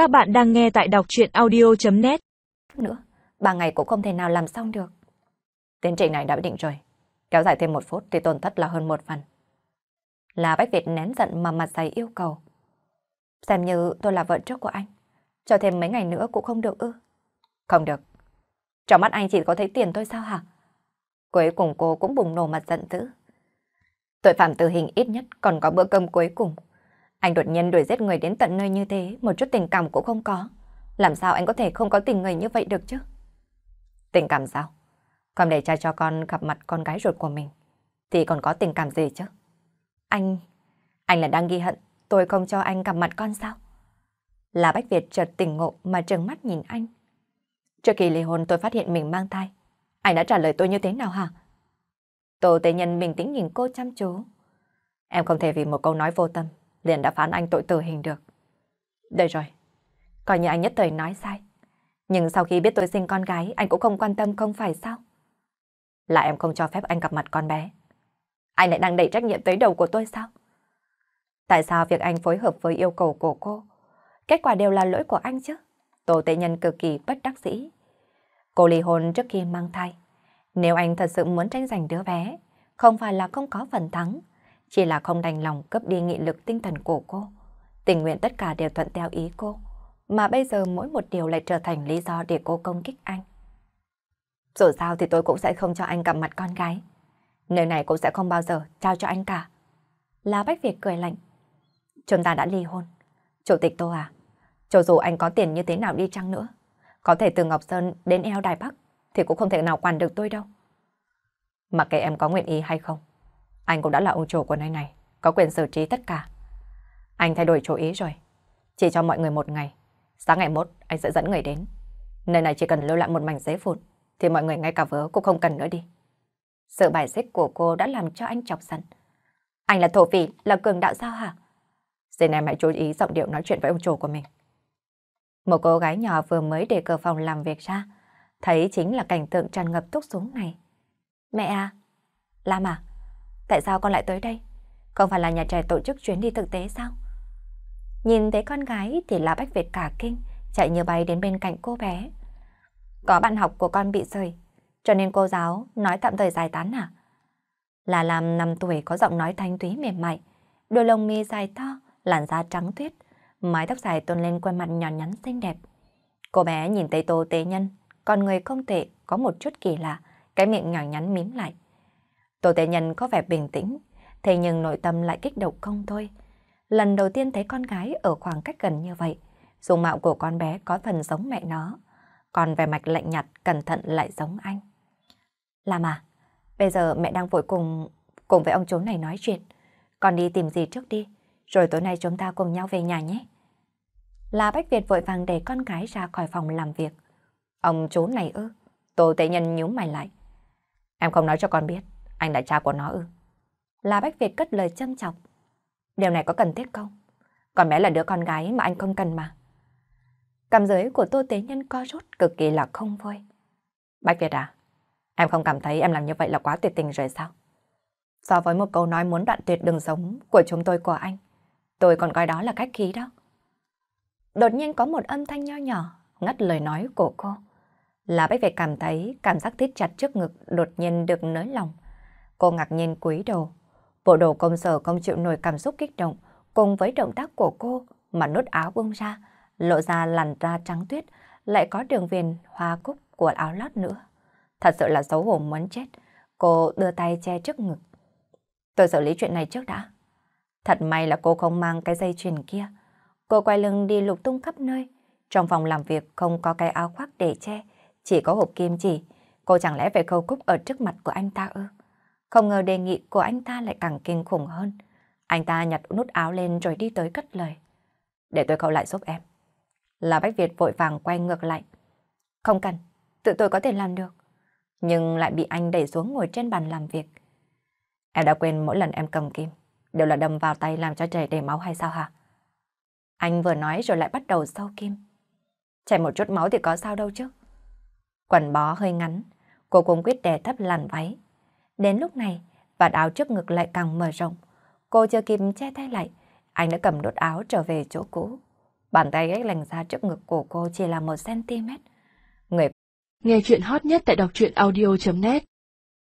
Các bạn đang nghe tại đọc chuyện audio.net Nữa, ba ngày cũng không thể nào làm xong được. Tiến trình này đã định rồi. Kéo dài thêm một phút thì tổn thất là hơn một phần. Là Bách Việt nén giận mà mặt dày yêu cầu. Xem như tôi là vợ trước của anh. Cho thêm mấy ngày nữa cũng không được ư. Không được. Trong mắt anh chỉ có thấy tiền thôi sao hả? Cuối cùng cô cũng bùng nổ mặt giận dữ. Tội phạm tử hình ít nhất còn có bữa cơm cuối cùng. Anh đột nhiên đuổi giết người đến tận nơi như thế, một chút tình cảm cũng không có. Làm sao anh có thể không có tình người như vậy được chứ? Tình cảm sao? Còn để cha cho con gặp mặt con gái ruột của mình, thì còn có tình cảm gì chứ? Anh... Anh là đang ghi hận, tôi không cho anh gặp mặt con sao? Là Bách Việt chợt tỉnh ngộ mà trừng mắt nhìn anh. Trước khi ly hôn tôi phát hiện mình mang thai. Anh đã trả lời tôi như thế nào hả? Tô Tế Nhân bình tĩnh nhìn cô chăm chú. Em không thể vì một câu nói vô tâm, liền đã phán anh tội tử hình được. Đây rồi, coi như anh nhất thời nói sai. Nhưng sau khi biết tôi sinh con gái, anh cũng không quan tâm không phải sao? Là em không cho phép anh gặp mặt con bé. Anh lại đang đẩy trách nhiệm tới đầu của tôi sao? Tại sao việc anh phối hợp với yêu cầu của cô? Kết quả đều là lỗi của anh chứ? Tổ tệ Nhân cực kỳ bất đắc dĩ. Cô ly hôn trước khi mang thai. Nếu anh thật sự muốn tranh giành đứa bé, không phải là không có phần thắng, chỉ là không đành lòng cấp đi nghị lực tinh thần của cô. Tình nguyện tất cả đều thuận theo ý cô, mà bây giờ mỗi một điều lại trở thành lý do để cô công kích anh. Dù sao thì tôi cũng sẽ không cho anh gặp mặt con gái. Nơi này cũng sẽ không bao giờ trao cho anh cả. La Bách Việt cười lạnh. Chúng ta đã ly hôn. Chủ tịch Tô à, cho dù anh có tiền như thế nào đi chăng nữa, có thể từ Ngọc Sơn đến eo Đài Bắc, thì cũng không thể nào quản được tôi đâu. Mặc kệ em có nguyện ý hay không, anh cũng đã là ông chủ của nơi này, có quyền xử trí tất cả. Anh thay đổi chủ ý rồi, chỉ cho mọi người một ngày. Sáng ngày mốt, anh sẽ dẫn người đến. Nơi này chỉ cần lưu lại một mảnh giấy phụt, thì mọi người ngay cả vớ cũng không cần nữa đi. Sự bài xích của cô đã làm cho anh chọc giận. Anh là thổ phỉ, là cường đạo sao hả? Xin em hãy chú ý giọng điệu nói chuyện với ông chủ của mình. Một cô gái nhỏ vừa mới để cửa phòng làm việc ra, thấy chính là cảnh tượng tràn ngập túc xuống này. Mẹ à, Lam à, tại sao con lại tới đây? Không phải là nhà trẻ tổ chức chuyến đi thực tế sao? Nhìn thấy con gái thì là Bách Việt cả kinh, chạy như bay đến bên cạnh cô bé. Có bạn học của con bị rời, cho nên cô giáo nói tạm thời giải tán à? Là làm 5 tuổi có giọng nói thanh túy mềm mại, đôi lông mi dài to, làn da trắng tuyết, mái tóc dài tôn lên khuôn mặt nhỏ nhắn xinh đẹp. Cô bé nhìn thấy Tô Tế Nhân, con người không tệ, có một chút kỳ lạ, cái miệng nhỏ nhắn mím lại. Tổ tệ Nhân có vẻ bình tĩnh, thế nhưng nội tâm lại kích động không thôi. Lần đầu tiên thấy con gái ở khoảng cách gần như vậy, dung mạo của con bé có phần giống mẹ nó, còn vẻ mạch lạnh nhạt, cẩn thận lại giống anh. Làm à, bây giờ mẹ đang vội cùng cùng với ông chú này nói chuyện, con đi tìm gì trước đi, rồi tối nay chúng ta cùng nhau về nhà nhé. La Bách Việt vội vàng để con gái ra khỏi phòng làm việc. Ông chú này ư? Tô Tệ Nhân nhíu mày lại. Em không nói cho con biết, anh là cha của nó ư? La Bách Việt cất lời châm chọc. Điều này có cần thiết không? còn bé là đứa con gái mà anh không cần mà. Cảm giới của Tô Tế Nhân co rút cực kỳ là không vui. Bách Việt à, em không cảm thấy em làm như vậy là quá tuyệt tình rồi sao? So với một câu nói muốn đoạn tuyệt đường sống của chúng tôi của anh, tôi còn coi đó là cách khí đó. Đột nhiên có một âm thanh nho nhỏ ngắt lời nói của cô. Là Bách Việt cảm thấy cảm giác thiết chặt trước ngực đột nhiên được nới lòng. Cô ngạc nhiên cúi đầu. Bộ đồ công sở không chịu nổi cảm xúc kích động cùng với động tác của cô mà nút áo bung ra, lộ ra làn da trắng tuyết, lại có đường viền hoa cúc của áo lót nữa. Thật sự là xấu hổ muốn chết. Cô đưa tay che trước ngực. Tôi xử lý chuyện này trước đã. Thật may là cô không mang cái dây chuyền kia. Cô quay lưng đi lục tung khắp nơi. Trong phòng làm việc không có cái áo khoác để che, chỉ có hộp kim chỉ. Cô chẳng lẽ phải khâu cúc ở trước mặt của anh ta ư? Không ngờ đề nghị của anh ta lại càng kinh khủng hơn. Anh ta nhặt nút áo lên rồi đi tới cất lời. Để tôi khâu lại giúp em. Là Bách Việt vội vàng quay ngược lại. Không cần, tự tôi có thể làm được. Nhưng lại bị anh đẩy xuống ngồi trên bàn làm việc. Em đã quên mỗi lần em cầm kim, đều là đâm vào tay làm cho chảy đầy máu hay sao hả? Anh vừa nói rồi lại bắt đầu sâu kim. Chảy một chút máu thì có sao đâu chứ. Quần bó hơi ngắn, cô cũng quyết đè thấp làn váy. Đến lúc này, vạt áo trước ngực lại càng mở rộng. Cô chưa kịp che tay lại, anh đã cầm đốt áo trở về chỗ cũ. Bàn tay ấy lành ra trước ngực của cô chỉ là một cm. Người Nghe chuyện hot nhất tại đọc truyện audio.net